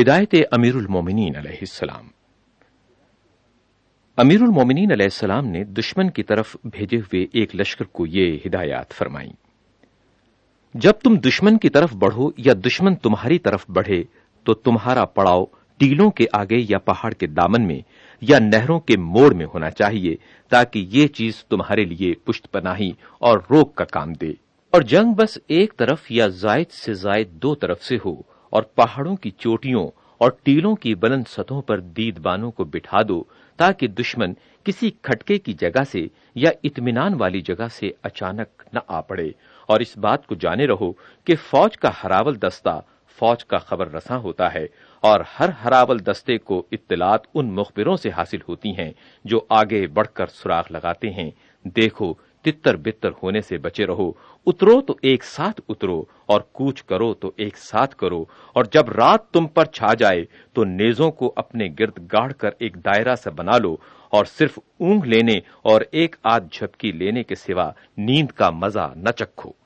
ہدایت امیر المومنین علیہ السلام۔ امیر المومنین علیہ السلام نے دشمن کی طرف بھیجے ہوئے ایک لشکر کو یہ ہدایات فرمائی جب تم دشمن کی طرف بڑھو یا دشمن تمہاری طرف بڑھے، تو تمہارا پڑاؤ ٹیلوں کے آگے یا پہاڑ کے دامن میں یا نہروں کے موڑ میں ہونا چاہیے، تاکہ یہ چیز تمہارے لیے پشت پناہی اور روک کا کام دے۔ اور جنگ بس ایک طرف یا زائد سے زائد دو طرف سے ہو اور پہاڑوں کی چوٹیوں اور ٹیلوں کی بلند سطحوں پر دید بانوں کو بٹھا دو تاکہ دشمن کسی کھٹکے کی جگہ سے یا اطمینان والی جگہ سے اچانک نہ آ پڑے۔ اور اس بات کو جانے رہو کہ فوج کا ہراول دستہ فوج کا خبر رساں ہوتا ہے اور ہر ہراول دستے کو اطلاعات ان مخبروں سے حاصل ہوتی ہیں جو آگے بڑھ کر سراغ لگاتے ہیں۔ دیکھو تتر بتر ہونے سے بچے رہو۔ اترو تو ایک ساتھ اترو اور کوچ کرو تو ایک ساتھ کرو۔ اور جب رات تم پر چھا جائے تو نیزوں کو اپنے گرد گاڑ کر ایک دائرہ سے بنا لو اور صرف اونگ لینے اور ایک آدھ جھپکی لینے کے سوا نیند کا مزہ نہ چکھو۔